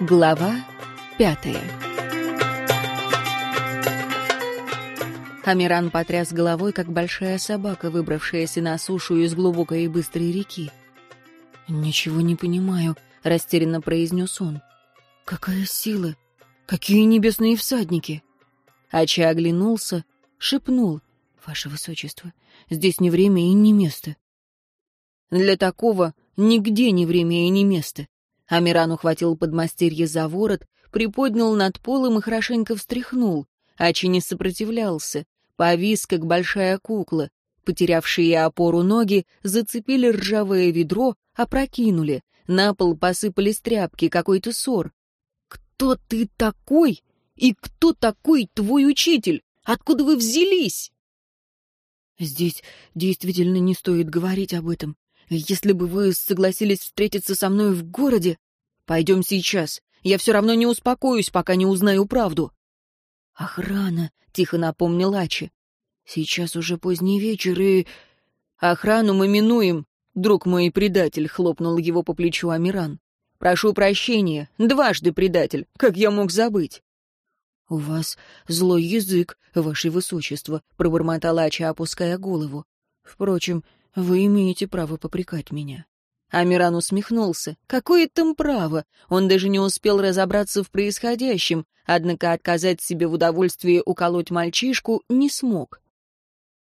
Глава пятая Амиран потряс головой, как большая собака, выбравшаяся на сушу из глубокой и быстрой реки. «Ничего не понимаю», — растерянно произнес он. «Какая сила! Какие небесные всадники!» Ача оглянулся, шепнул. «Ваше Высочество, здесь не время и не место». «Для такого нигде не время и не место». Амиран ухватил подмастерье за ворот, приподнял над полом и хорошенько встряхнул. Ачи не сопротивлялся, повис, как большая кукла. Потерявшие опору ноги зацепили ржавое ведро, опрокинули. На пол посыпались тряпки, какой-то ссор. «Кто ты такой? И кто такой твой учитель? Откуда вы взялись?» «Здесь действительно не стоит говорить об этом. Если бы вы согласились встретиться со мной в городе... Пойдем сейчас. Я все равно не успокоюсь, пока не узнаю правду». «Охрана», — тихо напомнил Ачи. «Сейчас уже поздний вечер, и...» «Охрану мы минуем, друг мой предатель», — хлопнул его по плечу Амиран. «Прошу прощения, дважды предатель, как я мог забыть?» «У вас злой язык, ваше высочество», — пробормотал Ача, опуская голову. «Впрочем, вы имеете право попрекать меня». Амиран усмехнулся. Какое там право? Он даже не успел разобраться в происходящем, однако отказать себе в удовольствии уколоть мальчишку не смог.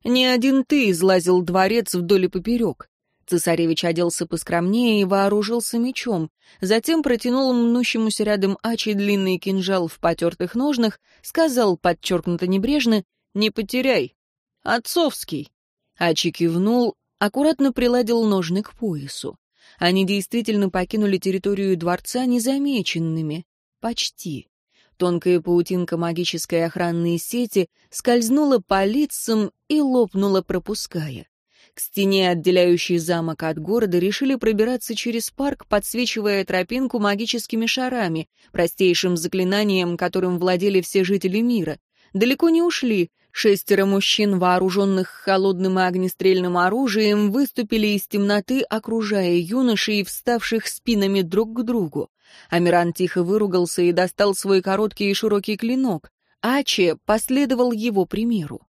«Не один ты излазил дворец вдоль и поперек». Цесаревич оделся поскромнее и вооружился мечом, затем протянул мнущемуся рядом Ачи длинный кинжал в потертых ножнах, сказал подчеркнуто небрежно «Не потеряй». «Отцовский». Ачи кивнул, аккуратно приладил ножны к поясу. Они действительно покинули территорию дворца незамеченными. Почти. Тонкая паутинка магической охранной сети скользнула по лицам и лопнула, пропуская. К стене, отделяющей замок от города, решили пробираться через парк, подсвечивая тропинку магическими шарами, простейшим заклинанием, которым владели все жители мира. Далеко не ушли, Шестеро мужчин, вооруженных холодным и огнестрельным оружием, выступили из темноты, окружая юношей, вставших спинами друг к другу. Амиран тихо выругался и достал свой короткий и широкий клинок. Аче последовал его примеру.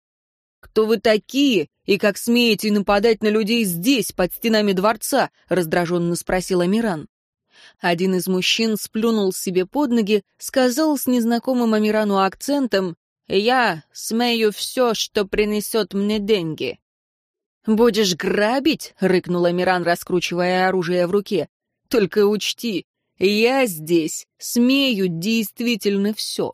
«Кто вы такие и как смеете нападать на людей здесь, под стенами дворца?» — раздраженно спросил Амиран. Один из мужчин сплюнул себе под ноги, сказал с незнакомым Амирану акцентом я смею все, что принесет мне деньги». «Будешь грабить?» — рыкнула Миран, раскручивая оружие в руке. «Только учти, я здесь смею действительно все».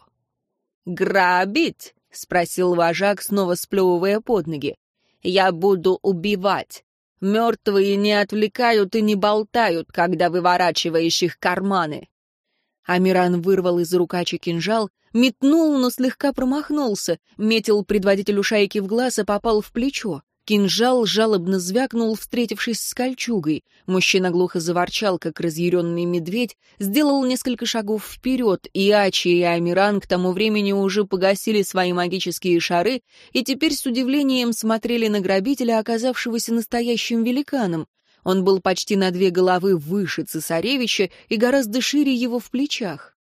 «Грабить?» — спросил вожак, снова сплевывая под ноги. «Я буду убивать. Мертвые не отвлекают и не болтают, когда выворачиваешь их карманы». Амиран вырвал из рукача кинжал, Метнул, но слегка промахнулся, метил предводителю шайки в глаз и попал в плечо. Кинжал жалобно звякнул, встретившись с кольчугой. Мужчина глухо заворчал, как разъяренный медведь, сделал несколько шагов вперед, и Ачи и Амиран к тому времени уже погасили свои магические шары и теперь с удивлением смотрели на грабителя, оказавшегося настоящим великаном. Он был почти на две головы выше цесаревича и гораздо шире его в плечах.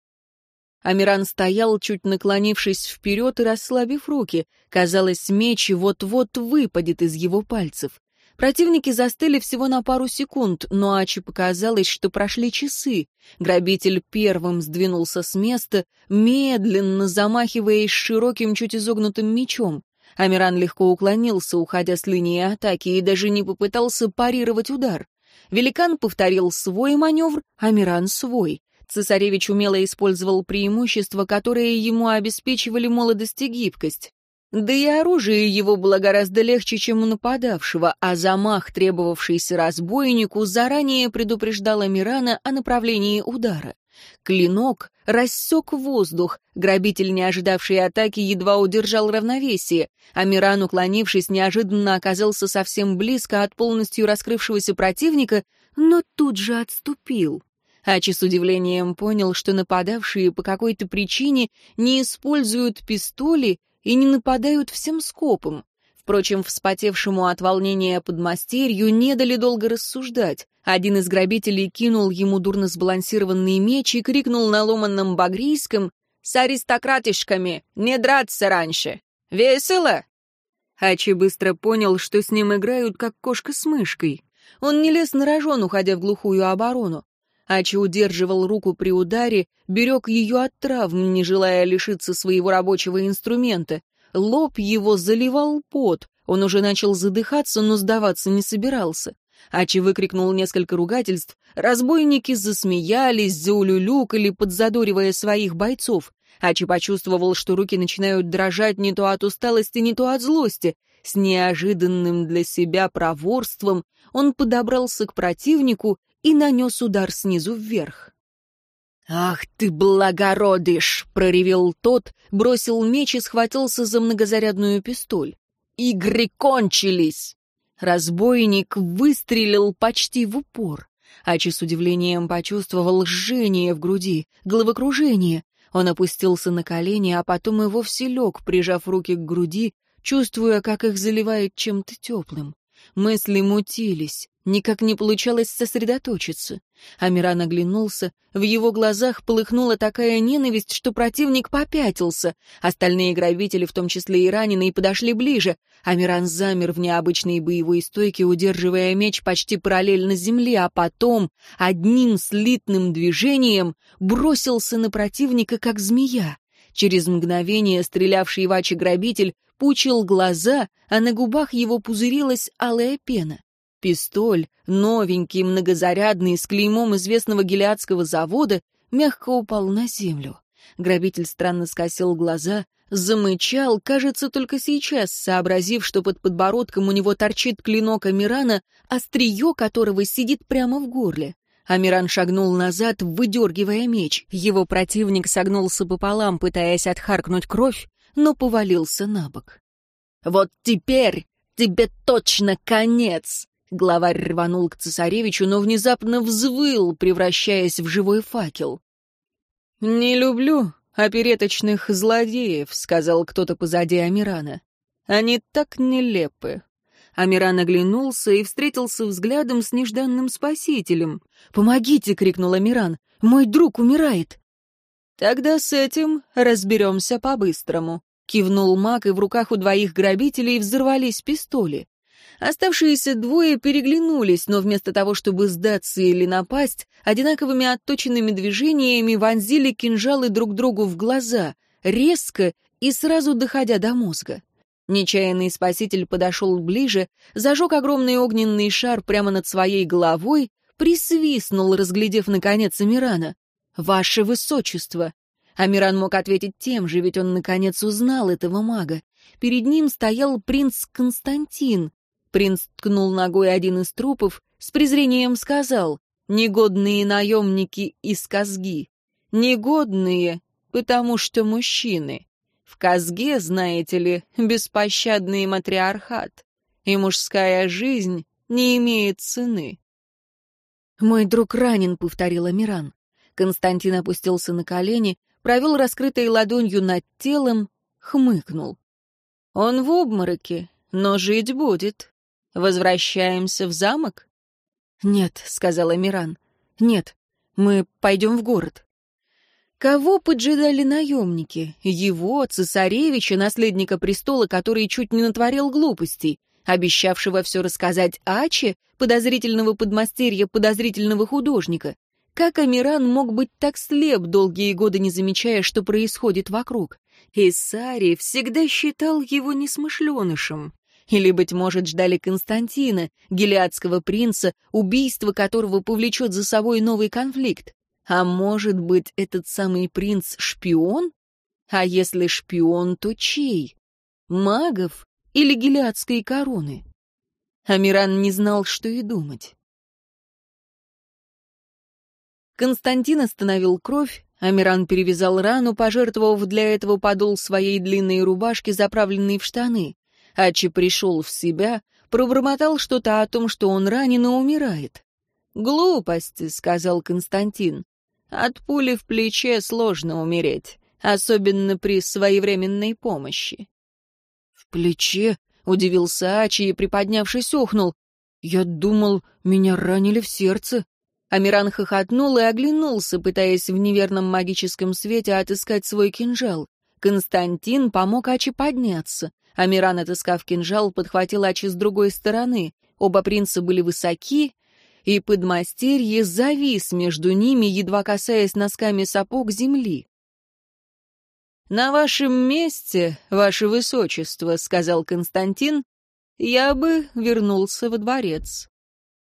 Амиран стоял, чуть наклонившись вперед и расслабив руки. Казалось, меч вот-вот выпадет из его пальцев. Противники застыли всего на пару секунд, но Ачи показалось, что прошли часы. Грабитель первым сдвинулся с места, медленно замахиваясь широким, чуть изогнутым мечом. Амиран легко уклонился, уходя с линии атаки, и даже не попытался парировать удар. Великан повторил свой маневр, Амиран свой. Цесаревич умело использовал преимущества, которые ему обеспечивали молодость и гибкость. Да и оружие его было гораздо легче, чем у нападавшего, а замах, требовавшийся разбойнику, заранее предупреждал Амирана о направлении удара. Клинок рассек воздух, грабитель, не ожидавший атаки, едва удержал равновесие. Амиран, уклонившись, неожиданно оказался совсем близко от полностью раскрывшегося противника, но тут же отступил. Ачи с удивлением понял, что нападавшие по какой-то причине не используют пистоли и не нападают всем скопом. Впрочем, вспотевшему от волнения подмастерью не дали долго рассуждать. Один из грабителей кинул ему дурно сбалансированный меч и крикнул на ломанном багрийском «С аристократишками! Не драться раньше! Весело!» Ачи быстро понял, что с ним играют, как кошка с мышкой. Он не лез на рожон, уходя в глухую оборону. Ачи удерживал руку при ударе, берег ее от травм, не желая лишиться своего рабочего инструмента. Лоб его заливал пот, он уже начал задыхаться, но сдаваться не собирался. Ачи выкрикнул несколько ругательств, разбойники засмеялись, заулюлюкали, подзадоривая своих бойцов. Ачи почувствовал, что руки начинают дрожать не то от усталости, не то от злости. С неожиданным для себя проворством он подобрался к противнику и нанес удар снизу вверх. «Ах ты, благородыш!» — проревел тот, бросил меч и схватился за многозарядную пистоль. «Игры кончились!» Разбойник выстрелил почти в упор. Ачи с удивлением почувствовал жжение в груди, головокружение. Он опустился на колени, а потом и вовсе лег, прижав руки к груди, чувствуя, как их заливает чем-то теплым. Мысли мутились, никак не получалось сосредоточиться. Амиран оглянулся, в его глазах полыхнула такая ненависть, что противник попятился. Остальные грабители, в том числе и раненые, подошли ближе. Амиран замер в необычной боевой стойке, удерживая меч почти параллельно земле, а потом одним слитным движением бросился на противника, как змея. Через мгновение стрелявший в Ачи грабитель пучил глаза, а на губах его пузырилась алая пена. Пистоль, новенький, многозарядный, с клеймом известного гелиадского завода, мягко упал на землю. Грабитель странно скосил глаза, замычал, кажется, только сейчас, сообразив, что под подбородком у него торчит клинок Амирана, острие которого сидит прямо в горле. Амиран шагнул назад, выдергивая меч. Его противник согнулся пополам, пытаясь отхаркнуть кровь, но повалился на бок. «Вот теперь тебе точно конец!» Главарь рванул к цесаревичу, но внезапно взвыл, превращаясь в живой факел. «Не люблю опереточных злодеев», — сказал кто-то позади Амирана. «Они так нелепы». Амиран оглянулся и встретился взглядом с нежданным спасителем. «Помогите!» — крикнул Амиран. «Мой друг умирает!» «Тогда с этим разберемся по-быстрому», — кивнул маг, и в руках у двоих грабителей взорвались пистоли. Оставшиеся двое переглянулись, но вместо того, чтобы сдаться или напасть, одинаковыми отточенными движениями вонзили кинжалы друг другу в глаза, резко и сразу доходя до мозга. Нечаянный спаситель подошел ближе, зажег огромный огненный шар прямо над своей головой, присвистнул, разглядев наконец Амирана. «Ваше высочество!» Амиран мог ответить тем же, ведь он наконец узнал этого мага. Перед ним стоял принц Константин. Принц ткнул ногой один из трупов, с презрением сказал «Негодные наемники из Казги. Негодные, потому что мужчины. В Казге, знаете ли, беспощадный матриархат, и мужская жизнь не имеет цены». «Мой друг ранен», — повторил Амиран. Константин опустился на колени, провел раскрытой ладонью над телом, хмыкнул. «Он в обмороке, но жить будет. Возвращаемся в замок?» «Нет», — сказала Миран. «Нет, мы пойдем в город». Кого поджидали наемники? Его, цесаревича, наследника престола, который чуть не натворил глупостей, обещавшего все рассказать Аче, подозрительного подмастерья, подозрительного художника. Как Амиран мог быть так слеп, долгие годы не замечая, что происходит вокруг? Исари всегда считал его несмышленышем. Или, быть может, ждали Константина, гелиадского принца, убийство которого повлечет за собой новый конфликт. А может быть, этот самый принц — шпион? А если шпион, то чей? Магов или гелиадской короны? Амиран не знал, что и думать. Константин остановил кровь, Амиран перевязал рану, пожертвовав для этого подол своей длинной рубашки, заправленной в штаны. Ачи пришел в себя, пробормотал что-то о том, что он ранен и умирает. «Глупости», — сказал Константин. «От пули в плече сложно умереть, особенно при своевременной помощи». «В плече?» — удивился Ачи и, приподнявшись, охнул. «Я думал, меня ранили в сердце». Амиран хохотнул и оглянулся, пытаясь в неверном магическом свете отыскать свой кинжал. Константин помог Ачи подняться. Амиран, отыскав кинжал, подхватил Ачи с другой стороны. Оба принца были высоки, и подмастерье завис между ними, едва касаясь носками сапог земли. «На вашем месте, ваше высочество», — сказал Константин, — «я бы вернулся во дворец».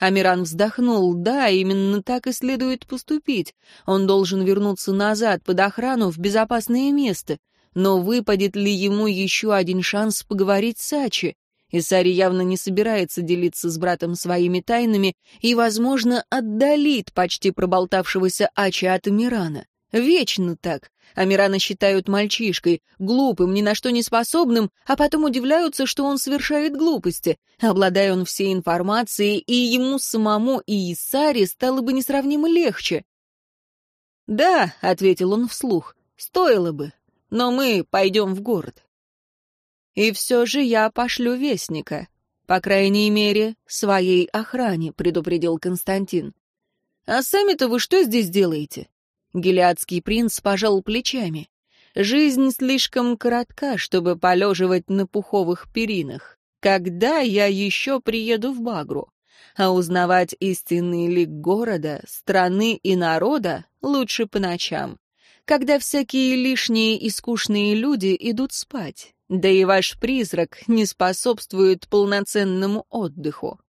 Амиран вздохнул. Да, именно так и следует поступить. Он должен вернуться назад, под охрану, в безопасное место. Но выпадет ли ему еще один шанс поговорить с Ачи? Исари явно не собирается делиться с братом своими тайнами и, возможно, отдалит почти проболтавшегося Ачи от Амирана. Вечно так. Амирана считают мальчишкой, глупым, ни на что не способным, а потом удивляются, что он совершает глупости. Обладая он всей информацией, и ему самому, и Исари стало бы несравнимо легче. «Да», — ответил он вслух, — «стоило бы, но мы пойдем в город». И все же я пошлю вестника. По крайней мере, своей охране, предупредил Константин. А сами-то вы что здесь делаете? Гелиадский принц пожал плечами. Жизнь слишком коротка, чтобы полеживать на пуховых перинах. Когда я еще приеду в Багру? А узнавать истинный лик города, страны и народа лучше по ночам, когда всякие лишние и скучные люди идут спать. Да и ваш призрак не способствует полноценному отдыху.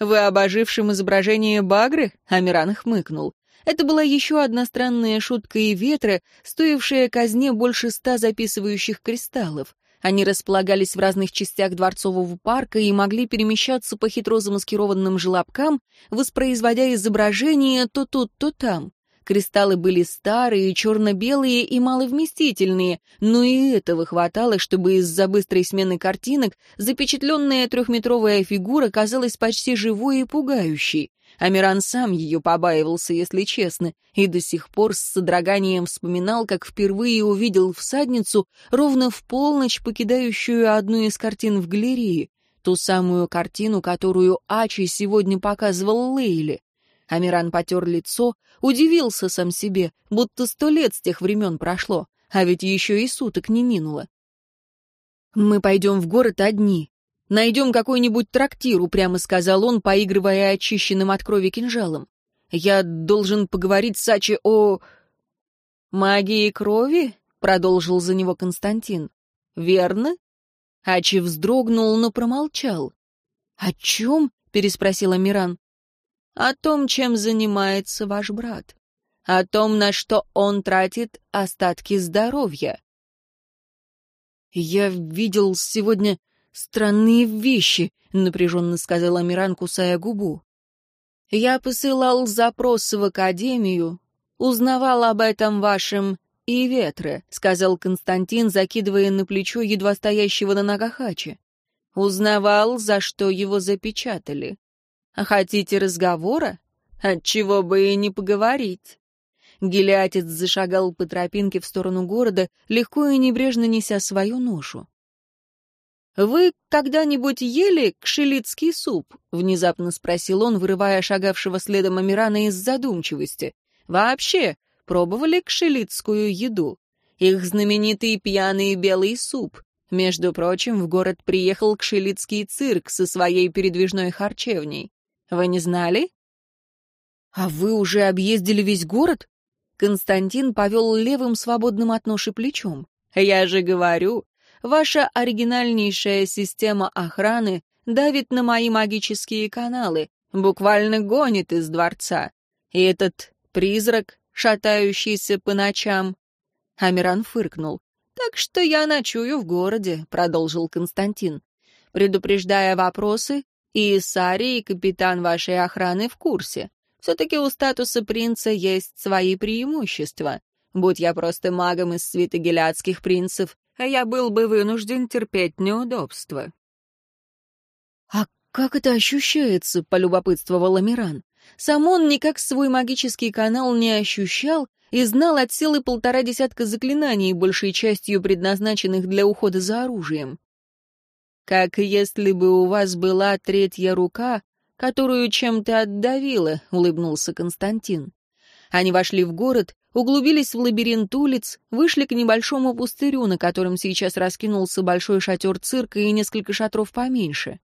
«Вы об ожившем изображении Багры?» — Амиран хмыкнул. Это была еще одна странная шутка и ветра, стоившая казне больше ста записывающих кристаллов. Они располагались в разных частях дворцового парка и могли перемещаться по хитро замаскированным желобкам, воспроизводя изображения то тут, то там. Кристаллы были старые, черно-белые и маловместительные, но и этого хватало, чтобы из-за быстрой смены картинок запечатленная трехметровая фигура казалась почти живой и пугающей. Амиран сам ее побаивался, если честно, и до сих пор с содроганием вспоминал, как впервые увидел всадницу ровно в полночь, покидающую одну из картин в галерее, ту самую картину, которую Ачи сегодня показывал Лейле. Амиран потер лицо, удивился сам себе, будто сто лет с тех времен прошло, а ведь еще и суток не минуло. «Мы пойдем в город одни. Найдем какой-нибудь трактир», — упрямо сказал он, поигрывая очищенным от крови кинжалом. «Я должен поговорить с Ачи о...» «Магии крови?» — продолжил за него Константин. «Верно?» Ачи вздрогнул, но промолчал. «О чем?» — переспросил Амиран о том, чем занимается ваш брат, о том, на что он тратит остатки здоровья. «Я видел сегодня странные вещи», — напряженно сказал Амиран, кусая губу. «Я посылал запросы в академию, узнавал об этом вашем и ветре», — сказал Константин, закидывая на плечо едва стоящего на ногах Ачи. «Узнавал, за что его запечатали. Хотите разговора? Отчего бы и не поговорить. Гелиатец зашагал по тропинке в сторону города, легко и небрежно неся свою ношу. «Вы когда-нибудь ели кшелицкий суп?» — внезапно спросил он, вырывая шагавшего следом Амирана из задумчивости. «Вообще, пробовали кшелицкую еду? Их знаменитый пьяный белый суп. Между прочим, в город приехал кшелицкий цирк со своей передвижной харчевней. Вы не знали? А вы уже объездили весь город? Константин повел левым свободным от ноши плечом. Я же говорю, ваша оригинальнейшая система охраны давит на мои магические каналы, буквально гонит из дворца. И этот призрак, шатающийся по ночам. Амиран фыркнул. «Так что я ночую в городе», — продолжил Константин. «Предупреждая вопросы, и Сари, и капитан вашей охраны в курсе. Все-таки у статуса принца есть свои преимущества. Будь я просто магом из свита гелядских принцев, я был бы вынужден терпеть неудобства. «А как это ощущается?» — полюбопытствовал Амиран. Сам он никак свой магический канал не ощущал и знал от силы полтора десятка заклинаний, большей частью предназначенных для ухода за оружием. «Как если бы у вас была третья рука, которую чем-то отдавило», — улыбнулся Константин. Они вошли в город, углубились в лабиринт улиц, вышли к небольшому пустырю, на котором сейчас раскинулся большой шатер цирка и несколько шатров поменьше.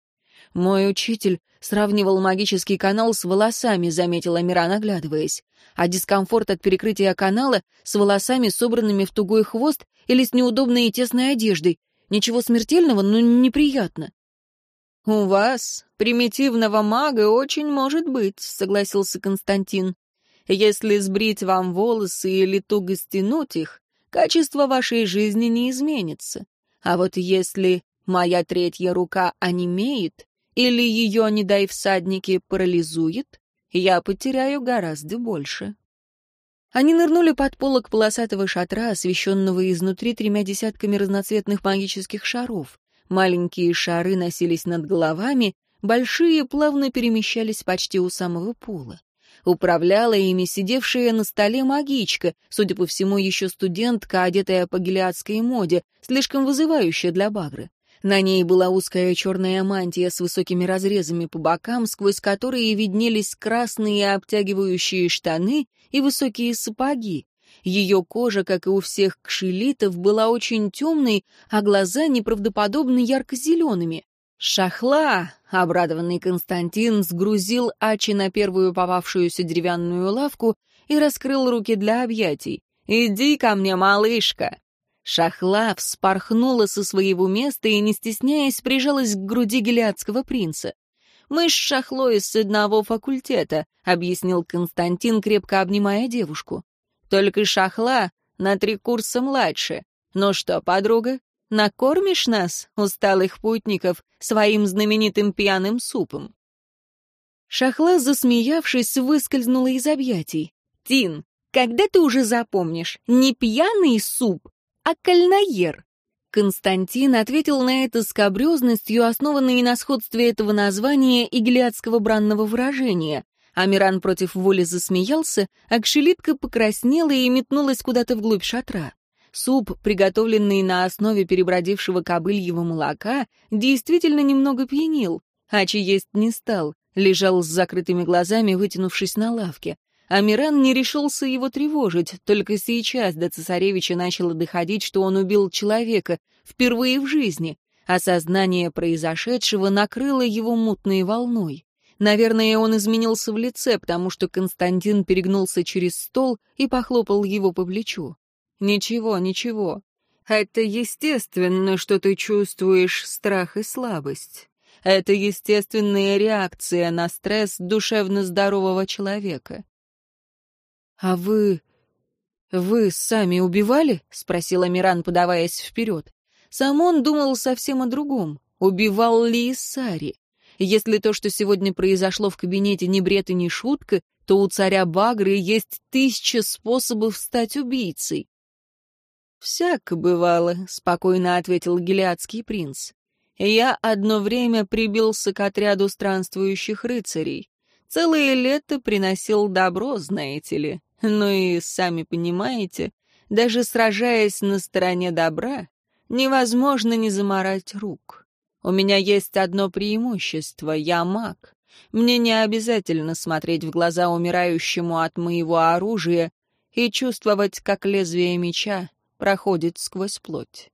«Мой учитель сравнивал магический канал с волосами», — заметила Миран, оглядываясь. «А дискомфорт от перекрытия канала с волосами, собранными в тугой хвост или с неудобной и тесной одеждой. Ничего смертельного, но неприятно. «У вас, примитивного мага, очень может быть», — согласился Константин. «Если сбрить вам волосы или туго стянуть их, качество вашей жизни не изменится. А вот если моя третья рука онемеет или ее, не дай всадники, парализует, я потеряю гораздо больше». Они нырнули под полок полосатого шатра, освещенного изнутри тремя десятками разноцветных магических шаров. Маленькие шары носились над головами, большие плавно перемещались почти у самого пола. Управляла ими сидевшая на столе магичка, судя по всему, еще студентка, одетая по гелиадской моде, слишком вызывающая для Багры. На ней была узкая черная мантия с высокими разрезами по бокам, сквозь которые виднелись красные обтягивающие штаны и высокие сапоги. Ее кожа, как и у всех кшелитов, была очень темной, а глаза неправдоподобно ярко-зелеными. «Шахла!» — обрадованный Константин сгрузил Ачи на первую попавшуюся деревянную лавку и раскрыл руки для объятий. «Иди ко мне, малышка!» Шахла вспорхнула со своего места и, не стесняясь, прижалась к груди гелиадского принца. «Мы с Шахлой с одного факультета», — объяснил Константин, крепко обнимая девушку. «Только Шахла на три курса младше. Ну что, подруга, накормишь нас, усталых путников, своим знаменитым пьяным супом?» Шахла, засмеявшись, выскользнула из объятий. «Тин, когда ты уже запомнишь, не пьяный суп, а кальнаер. Константин ответил на это скобрезностью, основанной на сходстве этого названия и гелиадского бранного выражения. Амиран против воли засмеялся, а кшелитка покраснела и метнулась куда-то вглубь шатра. Суп, приготовленный на основе перебродившего кобыльего молока, действительно немного пьянил. Ачи есть не стал, лежал с закрытыми глазами, вытянувшись на лавке. Амиран не решился его тревожить, только сейчас до цесаревича начало доходить, что он убил человека, впервые в жизни. Осознание произошедшего накрыло его мутной волной. Наверное, он изменился в лице, потому что Константин перегнулся через стол и похлопал его по плечу. «Ничего, ничего. Это естественно, что ты чувствуешь страх и слабость. Это естественная реакция на стресс душевно здорового человека. «А вы... вы сами убивали?» — спросила Миран, подаваясь вперед. Сам он думал совсем о другом. Убивал ли Исари? Если то, что сегодня произошло в кабинете, не бред и не шутка, то у царя Багры есть тысяча способов стать убийцей. «Всяко бывало», — спокойно ответил гелиадский принц. «Я одно время прибился к отряду странствующих рыцарей. Целое лето приносил добро, знаете ли. Ну и, сами понимаете, даже сражаясь на стороне добра, невозможно не заморать рук. У меня есть одно преимущество — я маг. Мне не обязательно смотреть в глаза умирающему от моего оружия и чувствовать, как лезвие меча проходит сквозь плоть.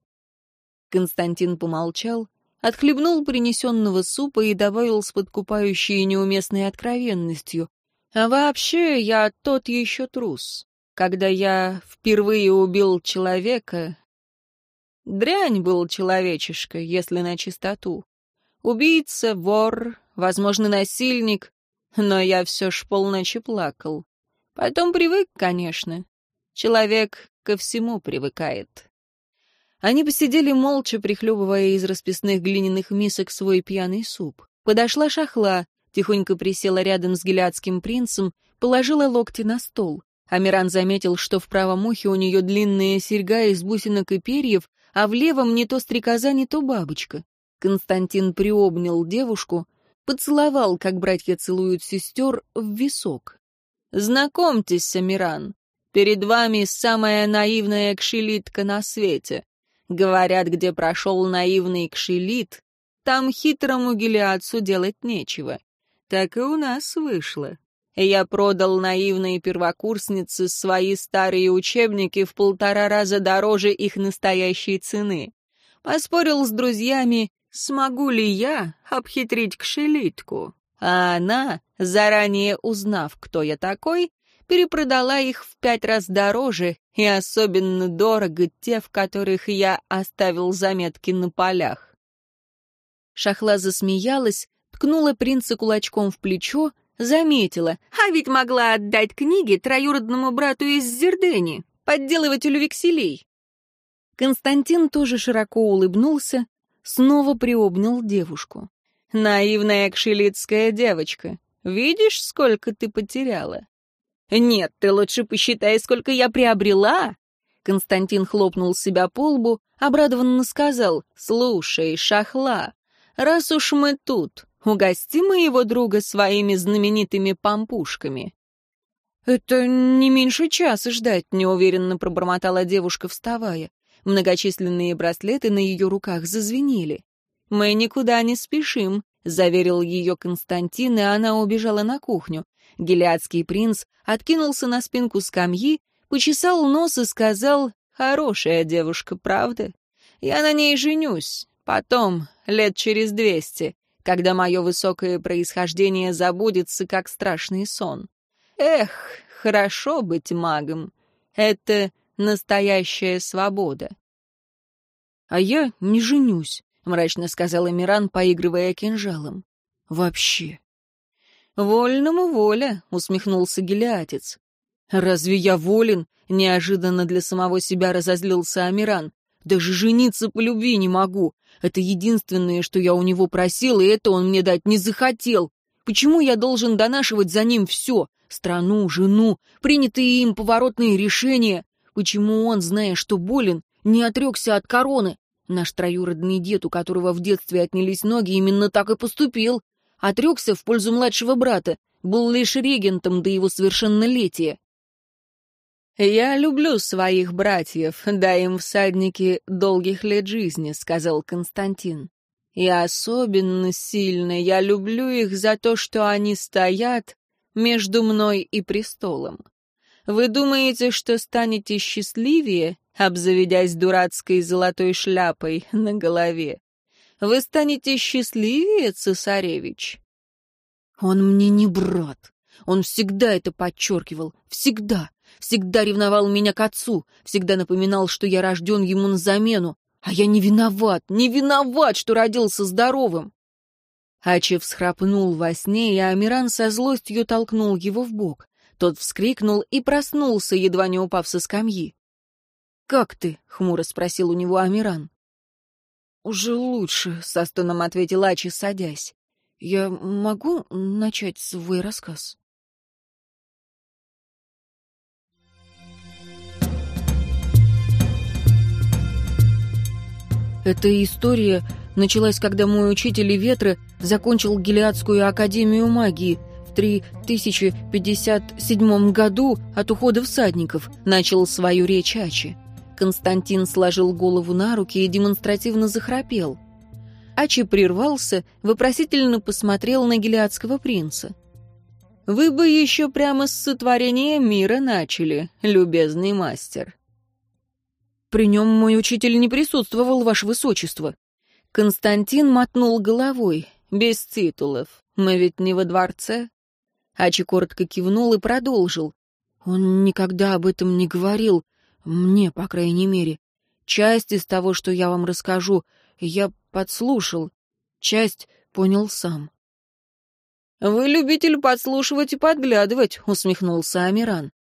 Константин помолчал, отхлебнул принесенного супа и добавил с подкупающей неуместной откровенностью. А вообще, я тот еще трус. Когда я впервые убил человека... Дрянь был человечишка, если на чистоту. Убийца, вор, возможно, насильник, но я все ж полночи плакал. Потом привык, конечно. Человек ко всему привыкает. Они посидели молча, прихлебывая из расписных глиняных мисок свой пьяный суп. Подошла шахла, тихонько присела рядом с гелиадским принцем, положила локти на стол. Амиран заметил, что в правом ухе у нее длинная серьга из бусинок и перьев, а в левом не то стрекоза, не то бабочка. Константин приобнял девушку, поцеловал, как братья целуют сестер, в висок. «Знакомьтесь, Амиран, перед вами самая наивная кшелитка на свете. Говорят, где прошел наивный кшелит, там хитрому гелиадцу делать нечего. Так и у нас вышло. Я продал наивной первокурснице свои старые учебники в полтора раза дороже их настоящей цены. Поспорил с друзьями, смогу ли я обхитрить кшелитку. А она, заранее узнав, кто я такой, перепродала их в пять раз дороже, и особенно дорого те, в которых я оставил заметки на полях. Шахла засмеялась, ткнула принца кулачком в плечо, заметила, а ведь могла отдать книги троюродному брату из Зердени, подделывателю векселей. Константин тоже широко улыбнулся, снова приобнял девушку. «Наивная кшелицкая девочка, видишь, сколько ты потеряла?» «Нет, ты лучше посчитай, сколько я приобрела!» Константин хлопнул себя по лбу, обрадованно сказал, «Слушай, шахла, раз уж мы тут, угости моего друга своими знаменитыми пампушками». «Это не меньше часа ждать», — неуверенно пробормотала девушка, вставая. Многочисленные браслеты на ее руках зазвенели. «Мы никуда не спешим», — заверил ее Константин, и она убежала на кухню. Гелиадский принц откинулся на спинку скамьи, почесал нос и сказал, «Хорошая девушка, правда? Я на ней женюсь. Потом, лет через двести, когда мое высокое происхождение забудется, как страшный сон. Эх, хорошо быть магом. Это настоящая свобода». «А я не женюсь», — мрачно сказал Эмиран, поигрывая кинжалом. «Вообще». «Вольному воля», — усмехнулся Гелиатец. «Разве я волен?» — неожиданно для самого себя разозлился Амиран. «Даже жениться по любви не могу. Это единственное, что я у него просил, и это он мне дать не захотел. Почему я должен донашивать за ним все? Страну, жену, принятые им поворотные решения? Почему он, зная, что болен, не отрекся от короны? Наш троюродный дед, у которого в детстве отнялись ноги, именно так и поступил отрекся в пользу младшего брата, был лишь регентом до его совершеннолетия. «Я люблю своих братьев, дай им всадники долгих лет жизни», — сказал Константин. «И особенно сильно я люблю их за то, что они стоят между мной и престолом. Вы думаете, что станете счастливее, обзаведясь дурацкой золотой шляпой на голове? Вы станете счастливее, цесаревич?» «Он мне не брат. Он всегда это подчеркивал. Всегда. Всегда ревновал меня к отцу. Всегда напоминал, что я рожден ему на замену. А я не виноват, не виноват, что родился здоровым!» Ачи всхрапнул во сне, и Амиран со злостью толкнул его в бок. Тот вскрикнул и проснулся, едва не упав со скамьи. «Как ты?» — хмуро спросил у него Амиран. «Уже лучше», — со стоном ответил Ачи, садясь. «Я могу начать свой рассказ?» Эта история началась, когда мой учитель Ветры закончил Гелиадскую академию магии в 3057 году от ухода всадников, начал свою речь Ачи. Константин сложил голову на руки и демонстративно захрапел. Ачи прервался, вопросительно посмотрел на гелиадского принца. «Вы бы еще прямо с сотворения мира начали, любезный мастер». «При нем мой учитель не присутствовал, ваше высочество». Константин мотнул головой, без титулов. «Мы ведь не во дворце?» Ачи коротко кивнул и продолжил. «Он никогда об этом не говорил, мне, по крайней мере. Часть из того, что я вам расскажу, я подслушал. Часть понял сам. «Вы любитель подслушивать и подглядывать», — усмехнулся Амиран.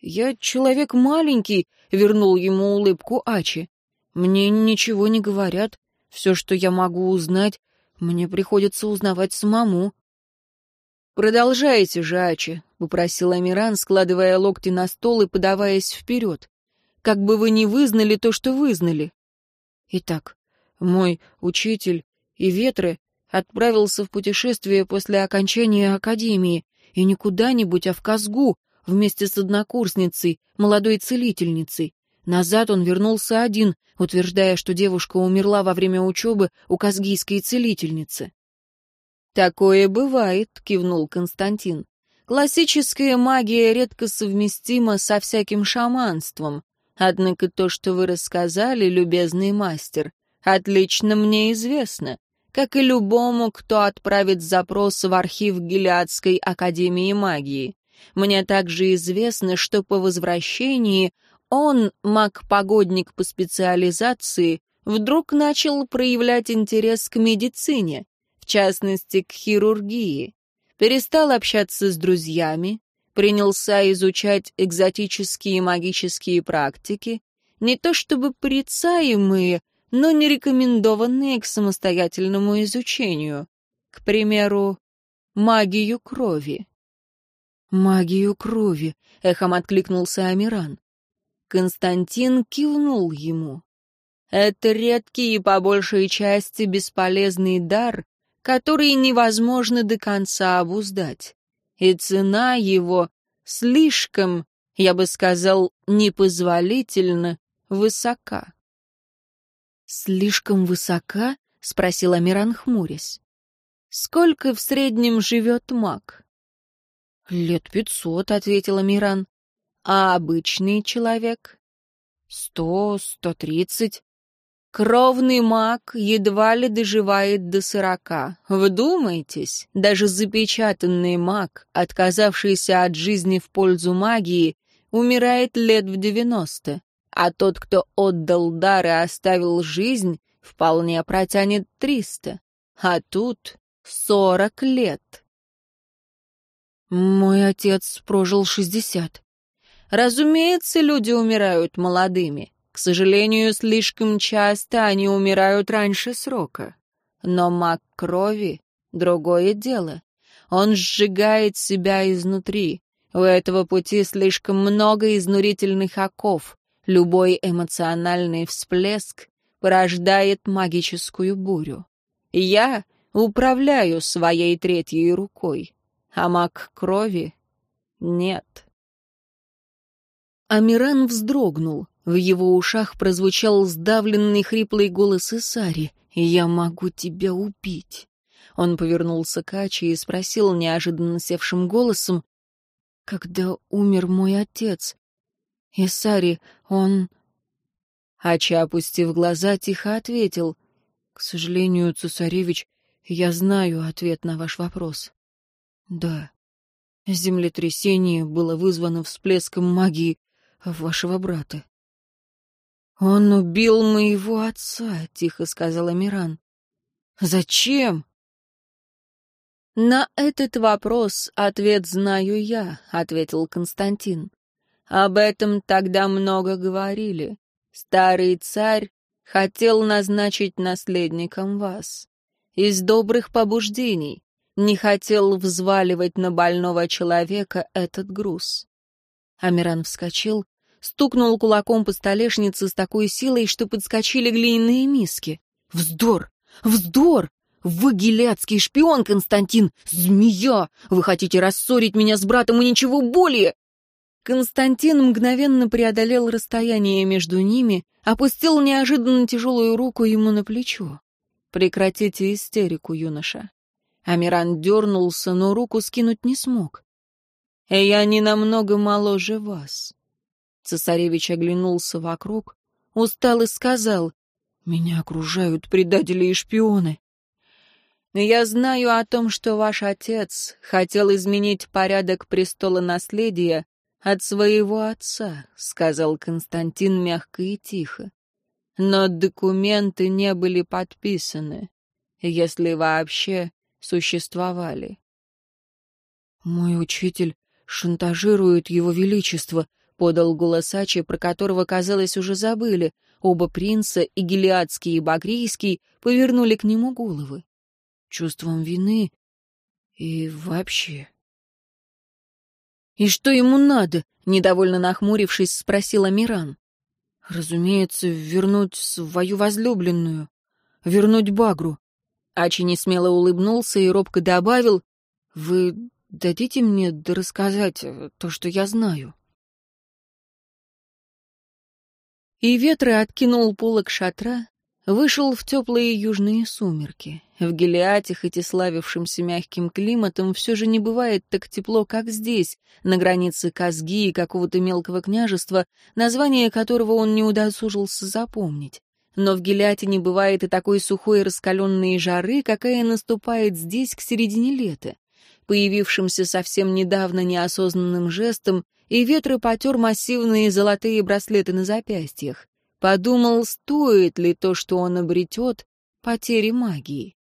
«Я человек маленький», — вернул ему улыбку Ачи. «Мне ничего не говорят. Все, что я могу узнать, мне приходится узнавать самому». «Продолжайте же, Ачи», — попросил Амиран, складывая локти на стол и подаваясь вперед как бы вы ни вызнали то, что вызнали. Итак, мой учитель и ветры отправился в путешествие после окончания академии, и не куда-нибудь, а в Казгу, вместе с однокурсницей, молодой целительницей. Назад он вернулся один, утверждая, что девушка умерла во время учебы у казгийской целительницы. «Такое бывает», — кивнул Константин. «Классическая магия редко совместима со всяким шаманством. Однако то, что вы рассказали, любезный мастер, отлично мне известно, как и любому, кто отправит запрос в архив Гелиадской академии магии. Мне также известно, что по возвращении он, маг-погодник по специализации, вдруг начал проявлять интерес к медицине, в частности, к хирургии. Перестал общаться с друзьями, принялся изучать экзотические магические практики, не то чтобы порицаемые, но не рекомендованные к самостоятельному изучению. К примеру, магию крови. «Магию крови», — эхом откликнулся Амиран. Константин кивнул ему. Это редкий и по большей части бесполезный дар, который невозможно до конца обуздать. И цена его слишком, я бы сказал, непозволительно высока. «Слишком высока?» — спросил Амиран, хмурясь. «Сколько в среднем живет маг?» «Лет пятьсот», — ответил Амиран. А обычный человек? Сто, сто тридцать. Кровный маг едва ли доживает до сорока. Вдумайтесь, даже запечатанный маг, отказавшийся от жизни в пользу магии, умирает лет в девяносто, а тот, кто отдал дар и оставил жизнь, вполне протянет триста. А тут сорок лет. Мой отец прожил шестьдесят. Разумеется, люди умирают молодыми. К сожалению, слишком часто они умирают раньше срока. Но маг крови — другое дело. Он сжигает себя изнутри. У этого пути слишком много изнурительных оков. Любой эмоциональный всплеск порождает магическую бурю. Я управляю своей третьей рукой, а маг крови — нет. Амиран вздрогнул. В его ушах прозвучал сдавленный хриплый голос Исари. «Я могу тебя убить». Он повернулся к Аче и спросил неожиданно севшим голосом, «Когда умер мой отец? Исари, он...» Ача, опустив глаза, тихо ответил, «К сожалению, цесаревич, я знаю ответ на ваш вопрос». «Да». Землетрясение было вызвано всплеском магии вашего брата. «Он убил моего отца», — тихо сказала Миран. «Зачем?» «На этот вопрос ответ знаю я», — ответил Константин. «Об этом тогда много говорили. Старый царь хотел назначить наследником вас. Из добрых побуждений. Не хотел взваливать на больного человека этот груз. Амиран вскочил, стукнул кулаком по столешнице с такой силой, что подскочили глиняные миски. «Вздор! Вздор! Вы гелядский шпион, Константин! Змея! Вы хотите рассорить меня с братом и ничего более!» Константин мгновенно преодолел расстояние между ними, опустил неожиданно тяжелую руку ему на плечо. «Прекратите истерику, юноша». Амиран дернулся, но руку скинуть не смог. Я не намного моложе вас. Цесаревич оглянулся вокруг, устал и сказал, «Меня окружают предатели и шпионы». «Я знаю о том, что ваш отец хотел изменить порядок престола наследия от своего отца», — сказал Константин мягко и тихо. «Но документы не были подписаны, если вообще существовали». «Мой учитель шантажируют его величество», — подал голос Ачи, про которого, казалось, уже забыли. Оба принца, и Гелиадский, и Багрийский, повернули к нему головы. Чувством вины и вообще... «И что ему надо?» — недовольно нахмурившись, спросила Миран. «Разумеется, вернуть свою возлюбленную, вернуть Багру». Ачи несмело улыбнулся и робко добавил, «Вы дадите мне рассказать э, то, что я знаю?» И ветры откинул полок шатра, вышел в теплые южные сумерки. В Гелиате, хоть и славившимся мягким климатом, все же не бывает так тепло, как здесь, на границе Казги и какого-то мелкого княжества, название которого он не удосужился запомнить. Но в Гелиате не бывает и такой сухой раскаленной жары, какая наступает здесь к середине лета. Появившимся совсем недавно неосознанным жестом, и ветры потер массивные золотые браслеты на запястьях. Подумал, стоит ли то, что он обретет, потери магии.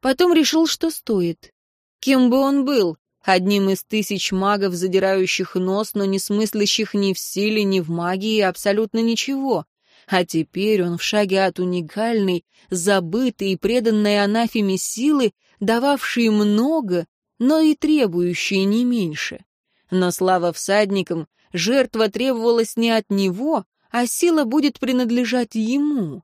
Потом решил, что стоит. Кем бы он был? Одним из тысяч магов, задирающих нос, но не смыслящих ни в силе, ни в магии абсолютно ничего. А теперь он в шаге от уникальной, забытой и преданной анафеме силы, дававшей много, но и требующей не меньше. Но слава всадникам, жертва требовалась не от него, а сила будет принадлежать ему.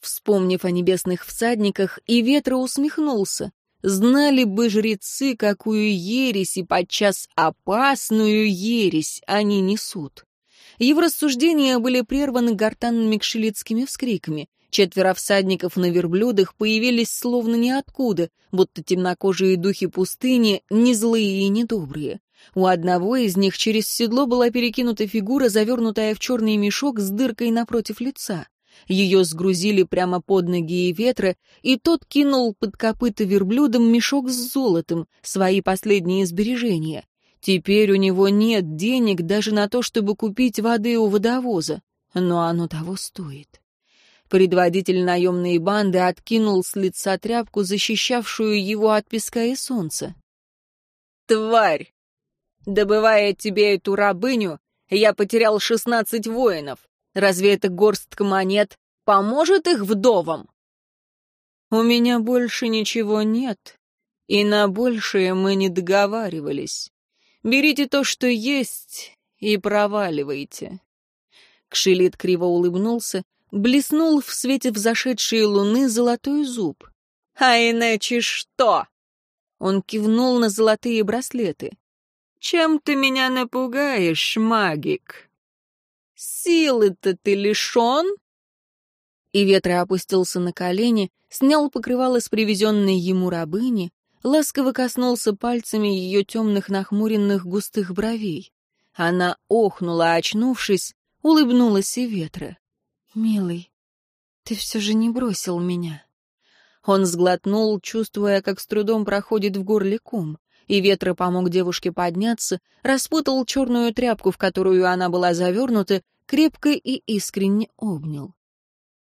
Вспомнив о небесных всадниках, и ветра усмехнулся. Знали бы жрецы, какую ересь и подчас опасную ересь они несут. Его рассуждения были прерваны гортанными кшелицкими вскриками. Четверо всадников на верблюдах появились словно ниоткуда, будто темнокожие духи пустыни, не злые и не добрые. У одного из них через седло была перекинута фигура, завернутая в черный мешок с дыркой напротив лица. Ее сгрузили прямо под ноги и ветра, и тот кинул под копыта верблюдом мешок с золотом, свои последние сбережения. Теперь у него нет денег даже на то, чтобы купить воды у водовоза, но оно того стоит. Предводитель наемной банды откинул с лица тряпку, защищавшую его от песка и солнца. «Тварь! Добывая тебе эту рабыню, я потерял шестнадцать воинов. Разве эта горстка монет поможет их вдовам? У меня больше ничего нет, и на большее мы не договаривались. Берите то, что есть, и проваливайте. Кшилит криво улыбнулся, блеснул в свете взошедшей луны золотой зуб. «А иначе что?» Он кивнул на золотые браслеты. Чем ты меня напугаешь, магик? Силы-то ты лишен?» И ветра опустился на колени, снял покрывало с привезенной ему рабыни, ласково коснулся пальцами ее темных нахмуренных густых бровей. Она охнула, очнувшись, улыбнулась и ветра. «Милый, ты все же не бросил меня». Он сглотнул, чувствуя, как с трудом проходит в горле ком и ветра помог девушке подняться, распутал черную тряпку, в которую она была завернута, крепко и искренне обнял.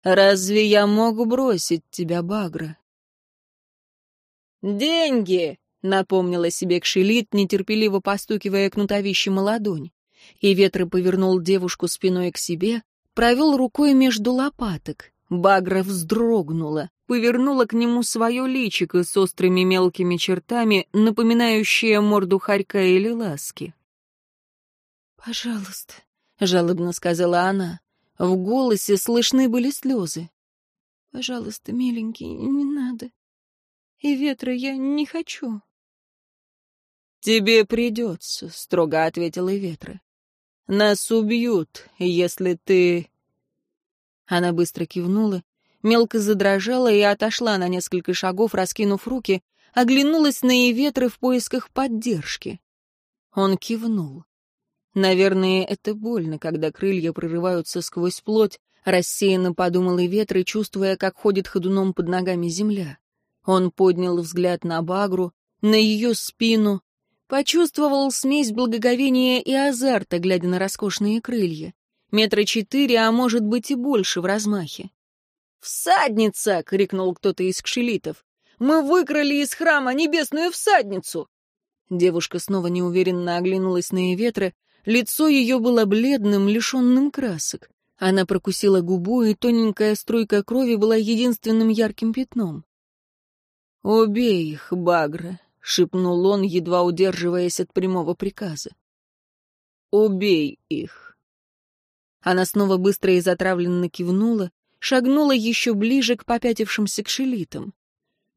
«Разве я мог бросить тебя, Багра?» «Деньги!» — напомнила себе Кшелит, нетерпеливо постукивая кнутовищем ладонь. И ветры повернул девушку спиной к себе, провел рукой между лопаток. Багра вздрогнула повернула к нему свое личико с острыми мелкими чертами, напоминающее морду хорька или ласки. «Пожалуйста», — жалобно сказала она. В голосе слышны были слезы. «Пожалуйста, миленький, не надо. И ветра я не хочу». «Тебе придется», — строго ответила ветра. «Нас убьют, если ты...» Она быстро кивнула, мелко задрожала и отошла на несколько шагов, раскинув руки, оглянулась на Иветры в поисках поддержки. Он кивнул. Наверное, это больно, когда крылья прорываются сквозь плоть, рассеянно подумал Иветры, чувствуя, как ходит ходуном под ногами земля. Он поднял взгляд на Багру, на ее спину, почувствовал смесь благоговения и азарта, глядя на роскошные крылья. Метра четыре, а может быть и больше в размахе. «Всадница!» — крикнул кто-то из кшелитов. «Мы выкрали из храма небесную всадницу!» Девушка снова неуверенно оглянулась на Эветра. Лицо ее было бледным, лишенным красок. Она прокусила губу, и тоненькая струйка крови была единственным ярким пятном. «Убей их, Багра!» — шепнул он, едва удерживаясь от прямого приказа. «Убей их!» Она снова быстро и затравленно кивнула, шагнула еще ближе к попятившимся кшелитам.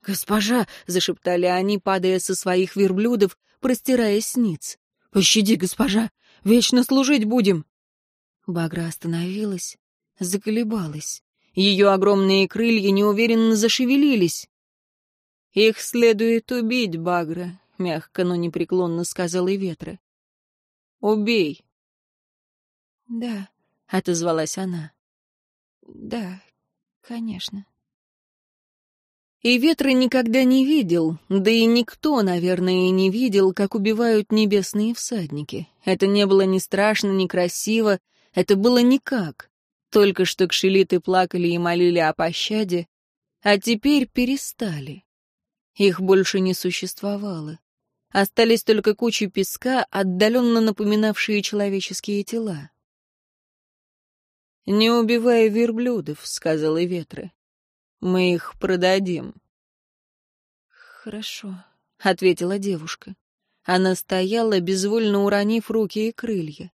«Госпожа!» — зашептали они, падая со своих верблюдов, простираясь ниц. «Пощади, госпожа! Вечно служить будем!» Багра остановилась, заколебалась. Ее огромные крылья неуверенно зашевелились. «Их следует убить, Багра», — мягко, но непреклонно сказал и ветра. «Убей». «Да», — отозвалась она. «Да, конечно». И ветра никогда не видел, да и никто, наверное, не видел, как убивают небесные всадники. Это не было ни страшно, ни красиво, это было никак. Только что кшелиты плакали и молили о пощаде, а теперь перестали. Их больше не существовало. Остались только кучи песка, отдаленно напоминавшие человеческие тела. «Не убивай верблюдов», — сказала Ветра. Мы их продадим. Хорошо, ответила девушка. Она стояла, безвольно уронив руки и крылья.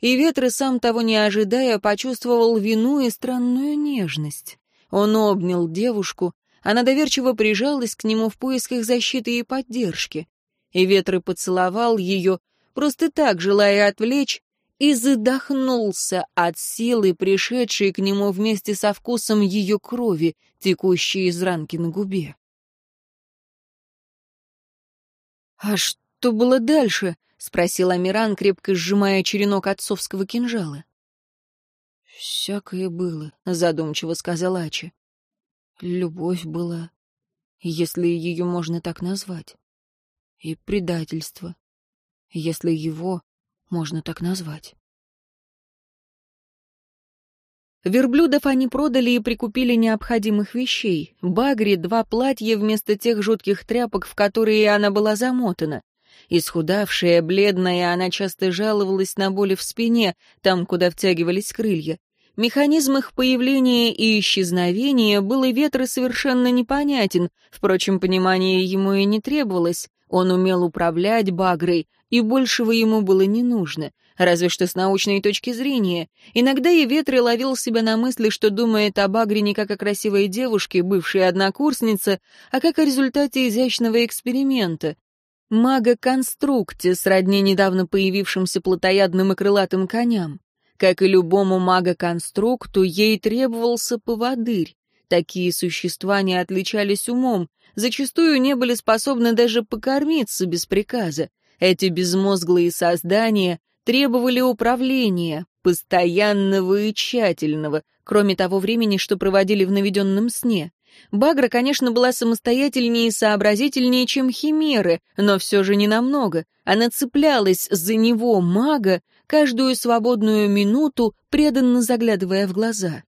И ветры, сам того не ожидая, почувствовал вину и странную нежность. Он обнял девушку, она доверчиво прижалась к нему в поисках защиты и поддержки. И ветры поцеловал ее, просто так, желая отвлечь, и задохнулся от силы, пришедшей к нему вместе со вкусом ее крови, текущей из ранки на губе. «А что было дальше?» — спросил Амиран, крепко сжимая черенок отцовского кинжала. «Всякое было», — задумчиво сказал Ачи. «Любовь была, если ее можно так назвать, и предательство, если его можно так назвать. Верблюдов они продали и прикупили необходимых вещей. Багри — два платья вместо тех жутких тряпок, в которые она была замотана. Исхудавшая, бледная, она часто жаловалась на боли в спине, там, куда втягивались крылья. Механизм их появления и исчезновения был и ветры совершенно непонятен, впрочем, понимания ему и не требовалось. Он умел управлять Багрой, и большего ему было не нужно, разве что с научной точки зрения. Иногда и Ветры ловил себя на мысли, что думает об Агре не как о красивой девушке, бывшей однокурснице, а как о результате изящного эксперимента. Мага-конструкте, сродни недавно появившимся плотоядным и крылатым коням. Как и любому мага-конструкту, ей требовался поводырь. Такие существа не отличались умом, зачастую не были способны даже покормиться без приказа. Эти безмозглые создания требовали управления, постоянного и тщательного, кроме того времени, что проводили в наведенном сне. Багра, конечно, была самостоятельнее и сообразительнее, чем химеры, но все же не намного. Она цеплялась за него, мага, каждую свободную минуту, преданно заглядывая в глаза.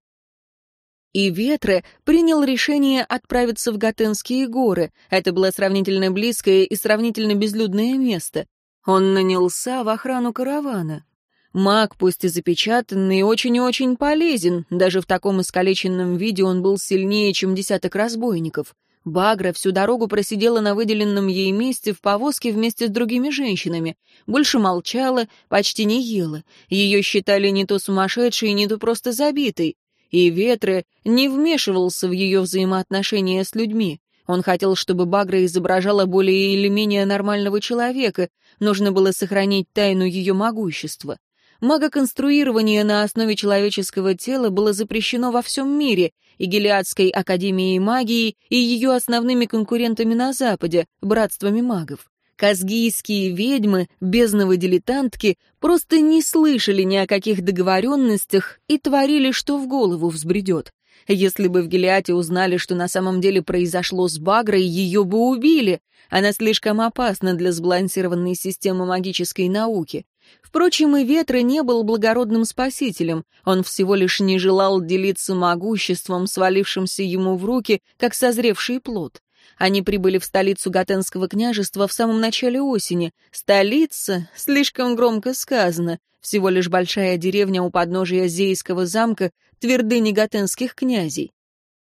И Ветре принял решение отправиться в Готенские горы. Это было сравнительно близкое и сравнительно безлюдное место. Он нанялся в охрану каравана. Маг, пусть и запечатанный, очень и очень полезен. Даже в таком искалеченном виде он был сильнее, чем десяток разбойников. Багра всю дорогу просидела на выделенном ей месте в повозке вместе с другими женщинами. Больше молчала, почти не ела. Ее считали не то сумасшедшей, не то просто забитой и Ветры не вмешивался в ее взаимоотношения с людьми. Он хотел, чтобы Багра изображала более или менее нормального человека, нужно было сохранить тайну ее могущества. Магоконструирование на основе человеческого тела было запрещено во всем мире, и Гелиадской академией магии, и ее основными конкурентами на Западе, братствами магов. Казгийские ведьмы, бездновы дилетантки, просто не слышали ни о каких договоренностях и творили, что в голову взбредет. Если бы в Гелиате узнали, что на самом деле произошло с Багрой, ее бы убили. Она слишком опасна для сбалансированной системы магической науки. Впрочем, и Ветра не был благородным спасителем. Он всего лишь не желал делиться могуществом, свалившимся ему в руки, как созревший плод. Они прибыли в столицу Гатенского княжества в самом начале осени. Столица, слишком громко сказано, всего лишь большая деревня у подножия Зейского замка, твердыни Гатенских князей.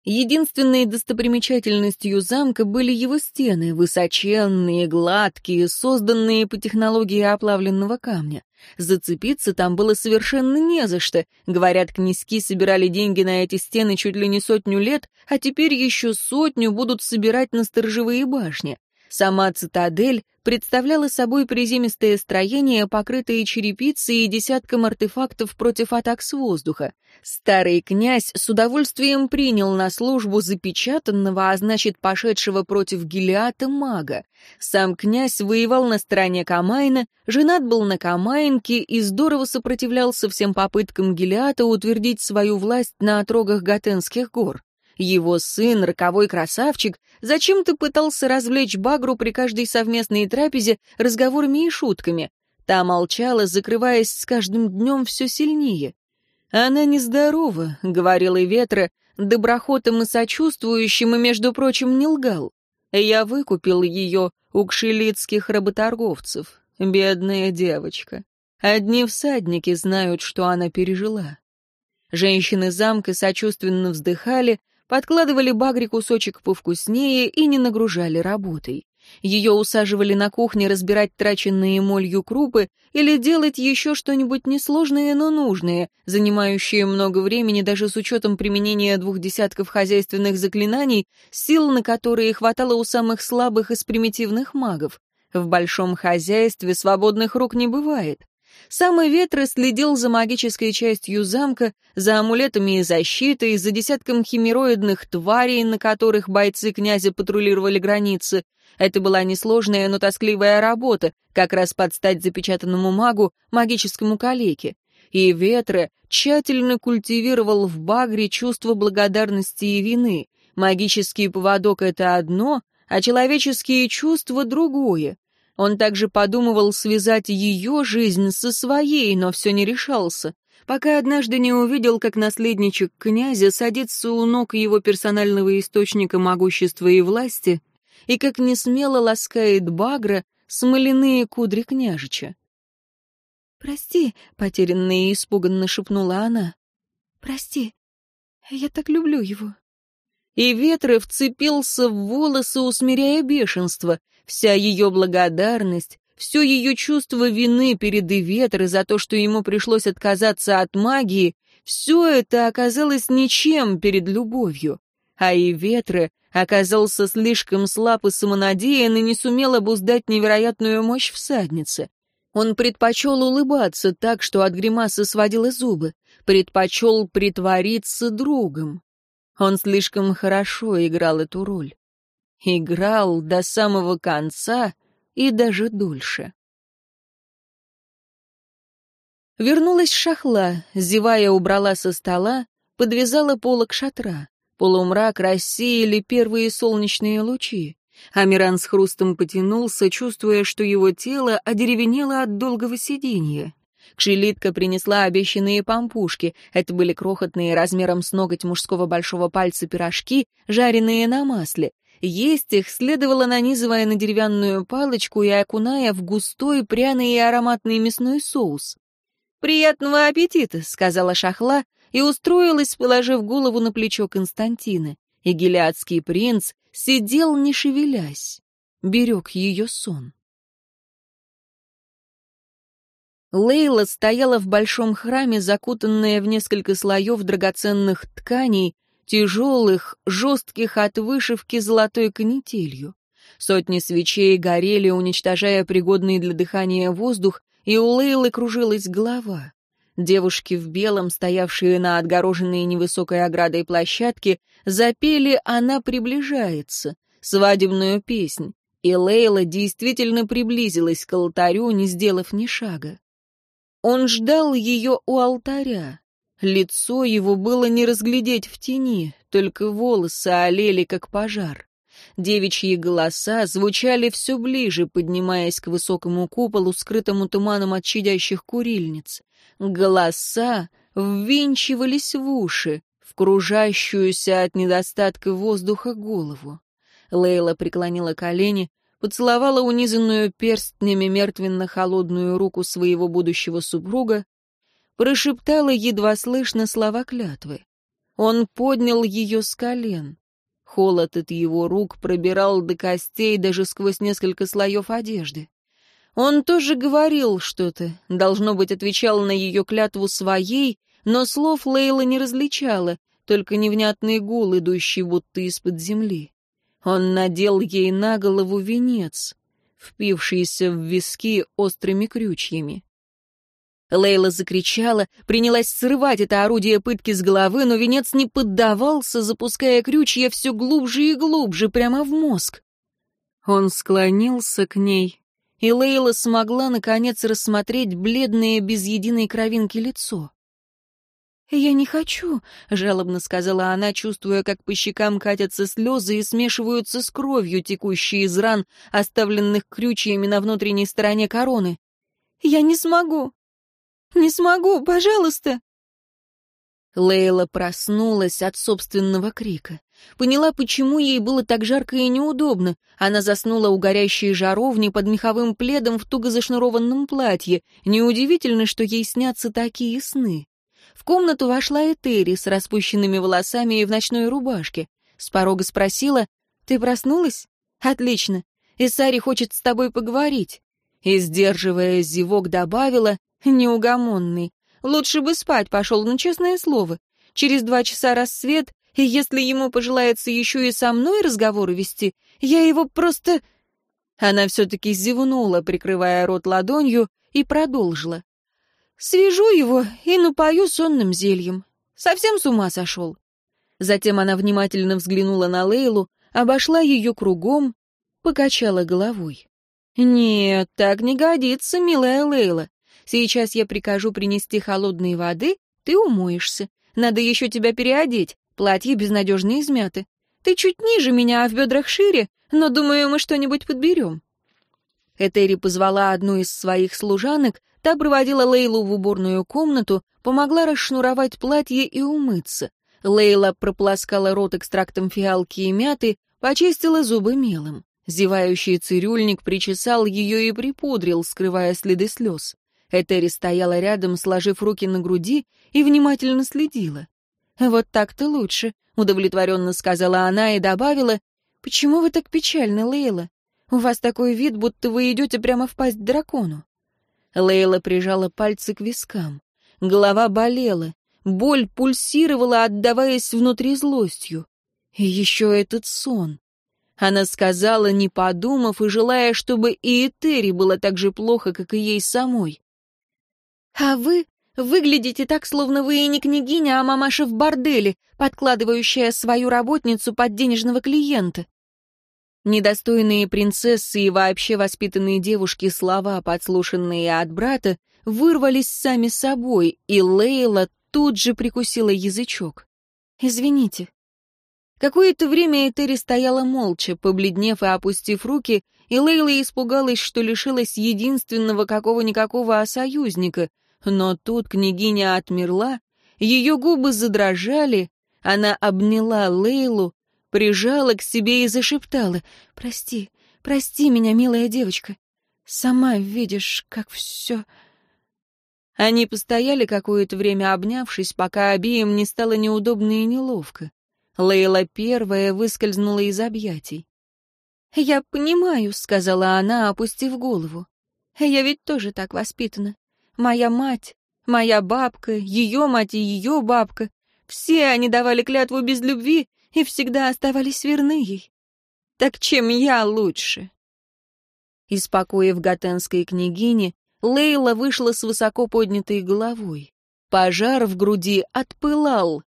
Единственной достопримечательностью замка были его стены, высоченные, гладкие, созданные по технологии оплавленного камня. Зацепиться там было совершенно не за что. Говорят, князьки собирали деньги на эти стены чуть ли не сотню лет, а теперь еще сотню будут собирать на сторожевые башни. Сама цитадель представляла собой приземистое строение, покрытое черепицей и десятком артефактов против атак с воздуха. Старый князь с удовольствием принял на службу запечатанного, а значит, пошедшего против Гелиата мага. Сам князь воевал на стороне Камайна, женат был на Камайнке и здорово сопротивлялся всем попыткам Гелиата утвердить свою власть на отрогах Готенских гор. Его сын, роковой красавчик, зачем-то пытался развлечь Багру при каждой совместной трапезе разговорами и шутками. Та молчала, закрываясь с каждым днем все сильнее. «Она нездорова», — и Ветра, доброхотом и сочувствующим, и, между прочим, не лгал. Я выкупил ее у кшелицких работорговцев. Бедная девочка. Одни всадники знают, что она пережила. Женщины замка сочувственно вздыхали, подкладывали Багре кусочек повкуснее и не нагружали работой. Ее усаживали на кухне разбирать траченные молью крупы или делать еще что-нибудь несложное, но нужное, занимающее много времени даже с учетом применения двух десятков хозяйственных заклинаний, сил на которые хватало у самых слабых из примитивных магов. В большом хозяйстве свободных рук не бывает. Самый ветры следил за магической частью замка, за амулетами и защитой, за десятком химероидных тварей, на которых бойцы князя патрулировали границы. Это была несложная, но тоскливая работа, как раз под стать запечатанному магу, магическому калеке. И Ветры тщательно культивировал в Багре чувство благодарности и вины. Магический поводок — это одно, а человеческие чувства — другое. Он также подумывал связать ее жизнь со своей, но все не решался, пока однажды не увидел, как наследничек князя садится у ног его персонального источника могущества и власти, и как несмело ласкает багра смоляные кудри княжича. «Прости», — потерянно и испуганно шепнула она. «Прости, я так люблю его». И ветры вцепился в волосы, усмиряя бешенство, Вся ее благодарность, все ее чувство вины перед Иветрой за то, что ему пришлось отказаться от магии, все это оказалось ничем перед любовью. А Иветра оказался слишком слаб и самонадеян и не сумел обуздать невероятную мощь всадницы. Он предпочел улыбаться так, что от гримасы сводило зубы, предпочел притвориться другом. Он слишком хорошо играл эту роль. Играл до самого конца и даже дольше. Вернулась шахла, зевая убрала со стола, подвязала полок шатра. Полумрак рассеяли первые солнечные лучи. Амиран с хрустом потянулся, чувствуя, что его тело одеревенело от долгого сидения. Кшелитка принесла обещанные пампушки. Это были крохотные размером с ноготь мужского большого пальца пирожки, жареные на масле. Есть их следовало нанизывая на деревянную палочку и окуная в густой, пряный и ароматный мясной соус. «Приятного аппетита!» — сказала Шахла и устроилась, положив голову на плечо Константина. И гелиадский принц сидел, не шевелясь, берег ее сон. Лейла стояла в большом храме, закутанная в несколько слоев драгоценных тканей, тяжелых, жестких от вышивки золотой канителью. Сотни свечей горели, уничтожая пригодный для дыхания воздух, и у Лейлы кружилась голова. Девушки в белом, стоявшие на отгороженной невысокой оградой площадке, запели «Она приближается» свадебную песнь, и Лейла действительно приблизилась к алтарю, не сделав ни шага. Он ждал ее у алтаря, Лицо его было не разглядеть в тени, только волосы олели, как пожар. Девичьи голоса звучали все ближе, поднимаясь к высокому куполу, скрытому туманом от чадящих курильниц. Голоса ввинчивались в уши, в кружащуюся от недостатка воздуха голову. Лейла преклонила колени, поцеловала унизанную перстнями мертвенно-холодную руку своего будущего супруга, прошептала едва слышно слова клятвы. Он поднял ее с колен. Холод от его рук пробирал до костей даже сквозь несколько слоев одежды. Он тоже говорил что-то, должно быть, отвечал на ее клятву своей, но слов Лейла не различала, только невнятный гул, идущий будто из-под земли. Он надел ей на голову венец, впившийся в виски острыми крючьями. Лейла закричала, принялась срывать это орудие пытки с головы, но венец не поддавался, запуская крючья все глубже и глубже, прямо в мозг. Он склонился к ней, и Лейла смогла, наконец, рассмотреть бледное, без единой кровинки лицо. «Я не хочу», — жалобно сказала она, чувствуя, как по щекам катятся слезы и смешиваются с кровью, текущей из ран, оставленных крючьями на внутренней стороне короны. «Я не смогу! Не смогу, пожалуйста!» Лейла проснулась от собственного крика. Поняла, почему ей было так жарко и неудобно. Она заснула у горящей жаровни под меховым пледом в туго зашнурованном платье. Неудивительно, что ей снятся такие сны. В комнату вошла Этери с распущенными волосами и в ночной рубашке. С порога спросила, «Ты проснулась? Отлично. Исари хочет с тобой поговорить». И, сдерживая зевок, добавила, «Неугомонный. Лучше бы спать пошел, но честное слово. Через два часа рассвет, и если ему пожелается еще и со мной разговоры вести, я его просто...» Она все-таки зевнула, прикрывая рот ладонью, и продолжила. Свяжу его и напою сонным зельем. Совсем с ума сошел. Затем она внимательно взглянула на Лейлу, обошла ее кругом, покачала головой. «Нет, так не годится, милая Лейла. Сейчас я прикажу принести холодной воды, ты умоешься. Надо еще тебя переодеть, платье безнадежно измято. Ты чуть ниже меня, а в бедрах шире, но, думаю, мы что-нибудь подберем». Этери позвала одну из своих служанок, Та проводила Лейлу в уборную комнату, помогла расшнуровать платье и умыться. Лейла прополоскала рот экстрактом фиалки и мяты, почистила зубы мелом. Зевающий цирюльник причесал ее и припудрил, скрывая следы слез. Этери стояла рядом, сложив руки на груди, и внимательно следила. «Вот так-то лучше», — удовлетворенно сказала она и добавила, «Почему вы так печальны, Лейла? У вас такой вид, будто вы идете прямо в пасть дракону». Лейла прижала пальцы к вискам. Голова болела, боль пульсировала, отдаваясь внутри злостью. И еще этот сон. Она сказала, не подумав, и желая, чтобы и Этери было так же плохо, как и ей самой. «А вы выглядите так, словно вы и не княгиня, а мамаша в борделе, подкладывающая свою работницу под денежного клиента. Недостойные принцессы и вообще воспитанные девушки слова, подслушанные от брата, вырвались сами собой, и Лейла тут же прикусила язычок. «Извините». Какое-то время Этери стояла молча, побледнев и опустив руки, и Лейла испугалась, что лишилась единственного какого-никакого союзника, но тут княгиня отмерла, ее губы задрожали, она обняла Лейлу, прижала к себе и зашептала. «Прости, прости меня, милая девочка. Сама видишь, как все...» Они постояли какое-то время, обнявшись, пока обеим не стало неудобно и неловко. Лейла первая выскользнула из объятий. «Я понимаю», — сказала она, опустив голову. «Я ведь тоже так воспитана. Моя мать, моя бабка, ее мать и ее бабка. Все они давали клятву без любви и всегда оставались верны ей. Так чем я лучше? Из покоев готенской княгини Лейла вышла с высоко поднятой головой. Пожар в груди отпылал,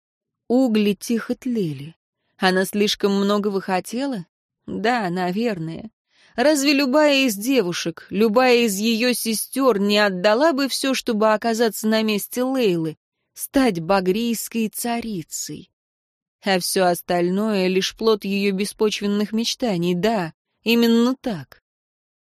угли тихо тлели. Она слишком многого хотела? Да, наверное. Разве любая из девушек, любая из ее сестер не отдала бы все, чтобы оказаться на месте Лейлы, стать багрийской царицей? а все остальное — лишь плод ее беспочвенных мечтаний, да, именно так.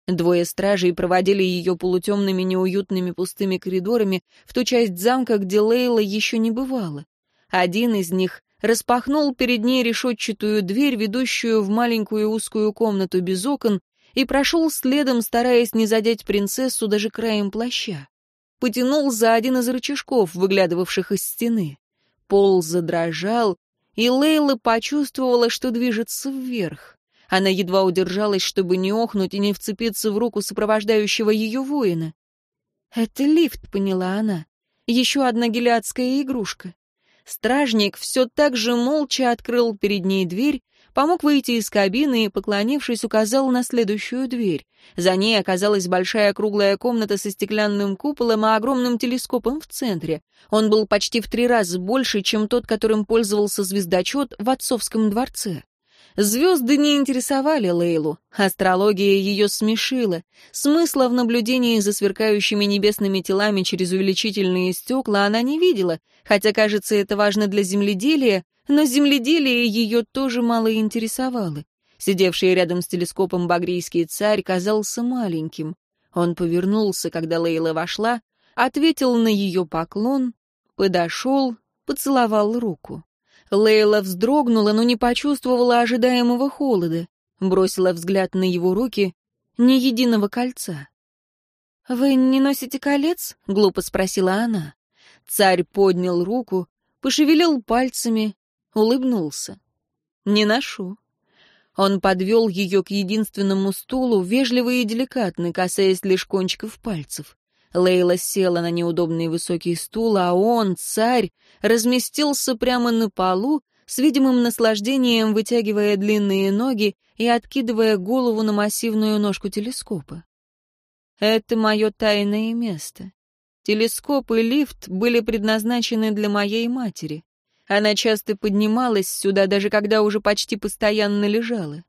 Двое стражей проводили ее полутемными неуютными пустыми коридорами в ту часть замка, где Лейла еще не бывала. Один из них распахнул перед ней решетчатую дверь, ведущую в маленькую узкую комнату без окон, и прошел следом, стараясь не задеть принцессу даже краем плаща. Потянул за один из рычажков, выглядывавших из стены. Пол задрожал, и Лейла почувствовала, что движется вверх. Она едва удержалась, чтобы не охнуть и не вцепиться в руку сопровождающего ее воина. «Это лифт», — поняла она. «Еще одна гелиадская игрушка». Стражник все так же молча открыл перед ней дверь, помог выйти из кабины и, поклонившись, указал на следующую дверь. За ней оказалась большая круглая комната со стеклянным куполом и огромным телескопом в центре. Он был почти в три раза больше, чем тот, которым пользовался звездочет в отцовском дворце. Звезды не интересовали Лейлу, астрология ее смешила. Смысла в наблюдении за сверкающими небесными телами через увеличительные стекла она не видела, хотя, кажется, это важно для земледелия, но земледелие ее тоже мало интересовало. Сидевший рядом с телескопом багрийский царь казался маленьким. Он повернулся, когда Лейла вошла, ответил на ее поклон, подошел, поцеловал руку. Лейла вздрогнула, но не почувствовала ожидаемого холода, бросила взгляд на его руки, ни единого кольца. «Вы не носите колец?» — глупо спросила она. Царь поднял руку, пошевелил пальцами, улыбнулся. «Не ношу». Он подвел ее к единственному стулу, вежливо и деликатно, касаясь лишь кончиков пальцев. Лейла села на неудобный высокий стул, а он, царь, разместился прямо на полу, с видимым наслаждением вытягивая длинные ноги и откидывая голову на массивную ножку телескопа. «Это мое тайное место. Телескоп и лифт были предназначены для моей матери. Она часто поднималась сюда, даже когда уже почти постоянно лежала».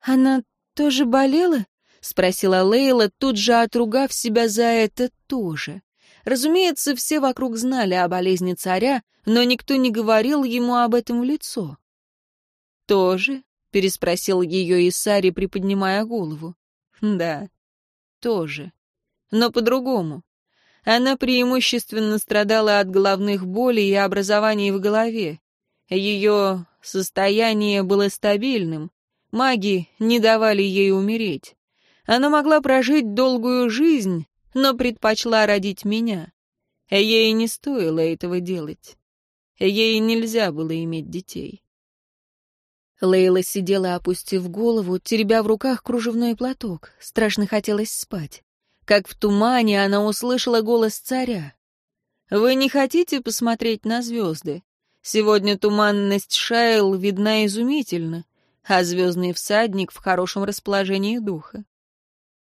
«Она тоже болела?» — спросила Лейла, тут же отругав себя за это тоже. Разумеется, все вокруг знали о болезни царя, но никто не говорил ему об этом в лицо. «Тоже?» — переспросил ее Исари, приподнимая голову. «Да, тоже. Но по-другому. Она преимущественно страдала от головных болей и образований в голове. Ее состояние было стабильным. Маги не давали ей умереть. Она могла прожить долгую жизнь, но предпочла родить меня. Ей не стоило этого делать. Ей нельзя было иметь детей. Лейла сидела, опустив голову, теребя в руках кружевной платок. Страшно хотелось спать. Как в тумане она услышала голос царя. «Вы не хотите посмотреть на звезды? Сегодня туманность Шайл видна изумительно, а звездный всадник в хорошем расположении духа.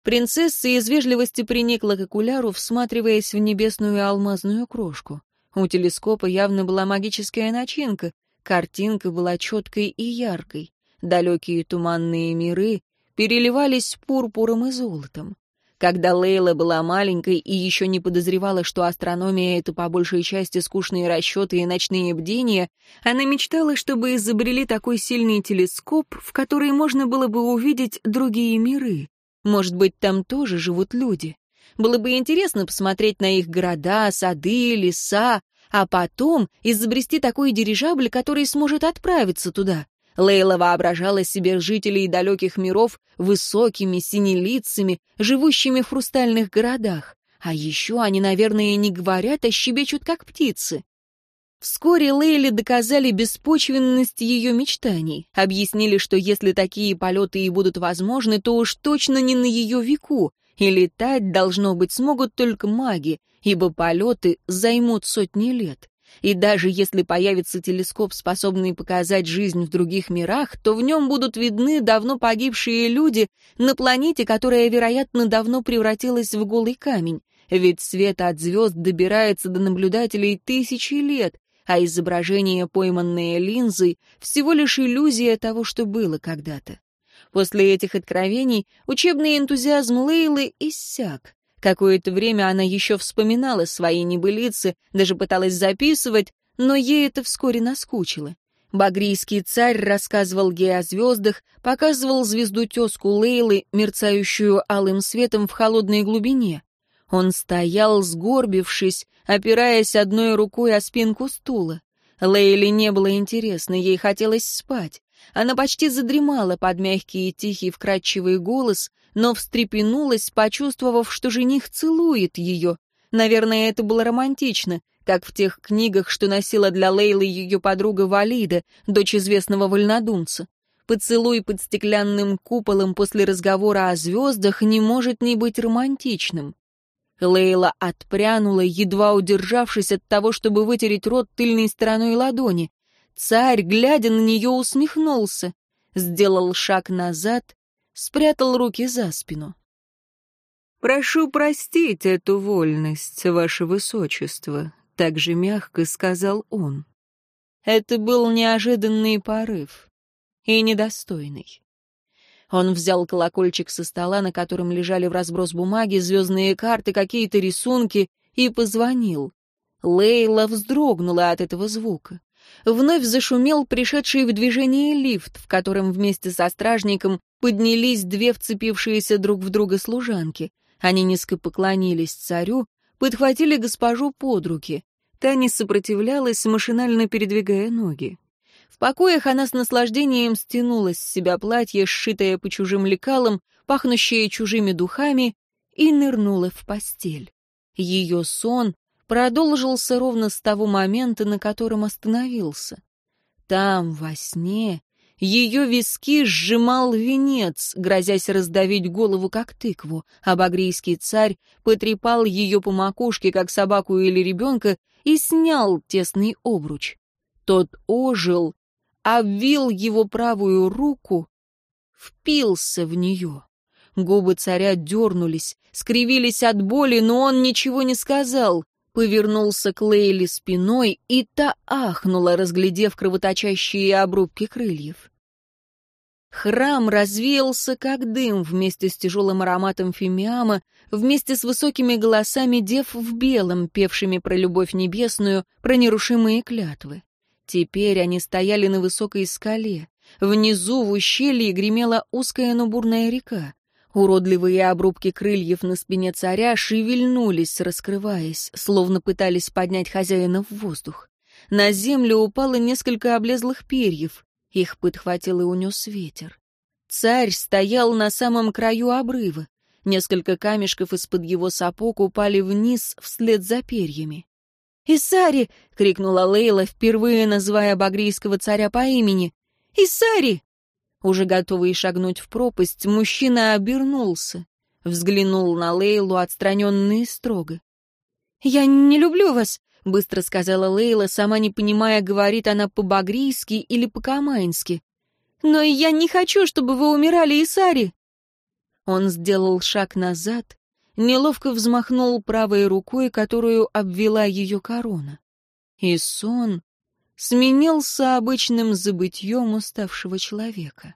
Принцесса из вежливости приникла к окуляру, всматриваясь в небесную алмазную крошку. У телескопа явно была магическая начинка, картинка была четкой и яркой. Далекие туманные миры переливались пурпуром и золотом. Когда Лейла была маленькой и еще не подозревала, что астрономия — это по большей части скучные расчеты и ночные бдения, она мечтала, чтобы изобрели такой сильный телескоп, в который можно было бы увидеть другие миры. Может быть, там тоже живут люди. Было бы интересно посмотреть на их города, сады, леса, а потом изобрести такой дирижабль, который сможет отправиться туда. Лейла воображала себе жителей далеких миров высокими, синелицами, живущими в хрустальных городах. А еще они, наверное, не говорят, а щебечут, как птицы. Вскоре Лейли доказали беспочвенность ее мечтаний, объяснили, что если такие полеты и будут возможны, то уж точно не на ее веку, и летать, должно быть, смогут только маги, ибо полеты займут сотни лет. И даже если появится телескоп, способный показать жизнь в других мирах, то в нем будут видны давно погибшие люди на планете, которая, вероятно, давно превратилась в голый камень. Ведь свет от звезд добирается до наблюдателей тысячи лет, а изображение, пойманное линзой, всего лишь иллюзия того, что было когда-то. После этих откровений учебный энтузиазм Лейлы иссяк. Какое-то время она еще вспоминала свои небылицы, даже пыталась записывать, но ей это вскоре наскучило. Багрийский царь рассказывал ей о звездах, показывал звезду-тезку Лейлы, мерцающую алым светом в холодной глубине. Он стоял, сгорбившись, опираясь одной рукой о спинку стула. Лейли не было интересно, ей хотелось спать. Она почти задремала под мягкий и тихий вкрадчивый голос, но встрепенулась, почувствовав, что жених целует ее. Наверное, это было романтично, как в тех книгах, что носила для Лейлы ее подруга Валида, дочь известного вольнодумца. Поцелуй под стеклянным куполом после разговора о звездах не может не быть романтичным. Лейла отпрянула, едва удержавшись от того, чтобы вытереть рот тыльной стороной ладони. Царь, глядя на нее, усмехнулся, сделал шаг назад, спрятал руки за спину. «Прошу простить эту вольность, ваше высочество», — так же мягко сказал он. Это был неожиданный порыв и недостойный. Он взял колокольчик со стола, на котором лежали в разброс бумаги, звездные карты, какие-то рисунки, и позвонил. Лейла вздрогнула от этого звука. Вновь зашумел пришедший в движение лифт, в котором вместе со стражником поднялись две вцепившиеся друг в друга служанки. Они низко поклонились царю, подхватили госпожу под руки. Та не сопротивлялась, машинально передвигая ноги. В покоях она с наслаждением стянула с себя платье, сшитое по чужим лекалам, пахнущее чужими духами, и нырнула в постель. Ее сон продолжился ровно с того момента, на котором остановился. Там, во сне, ее виски сжимал венец, грозясь раздавить голову, как тыкву, а багрийский царь потрепал ее по макушке, как собаку или ребенка, и снял тесный обруч. Тот ожил, обвил его правую руку, впился в нее. Губы царя дернулись, скривились от боли, но он ничего не сказал. Повернулся к Лейли спиной, и та ахнула, разглядев кровоточащие обрубки крыльев. Храм развеялся, как дым, вместе с тяжелым ароматом фимиама, вместе с высокими голосами дев в белом, певшими про любовь небесную, про нерушимые клятвы. Теперь они стояли на высокой скале. Внизу в ущелье гремела узкая, но бурная река. Уродливые обрубки крыльев на спине царя шевельнулись, раскрываясь, словно пытались поднять хозяина в воздух. На землю упало несколько облезлых перьев. Их подхватил и унес ветер. Царь стоял на самом краю обрыва. Несколько камешков из-под его сапог упали вниз вслед за перьями. «Исари!» — крикнула Лейла, впервые называя багрийского царя по имени. «Исари!» Уже готовый шагнуть в пропасть, мужчина обернулся, взглянул на Лейлу отстраненно и строго. «Я не люблю вас», — быстро сказала Лейла, сама не понимая, говорит она по-багрийски или по-камайнски. «Но я не хочу, чтобы вы умирали, Исари!» Он сделал шаг назад, неловко взмахнул правой рукой, которую обвела ее корона. И сон сменился обычным забытьем уставшего человека.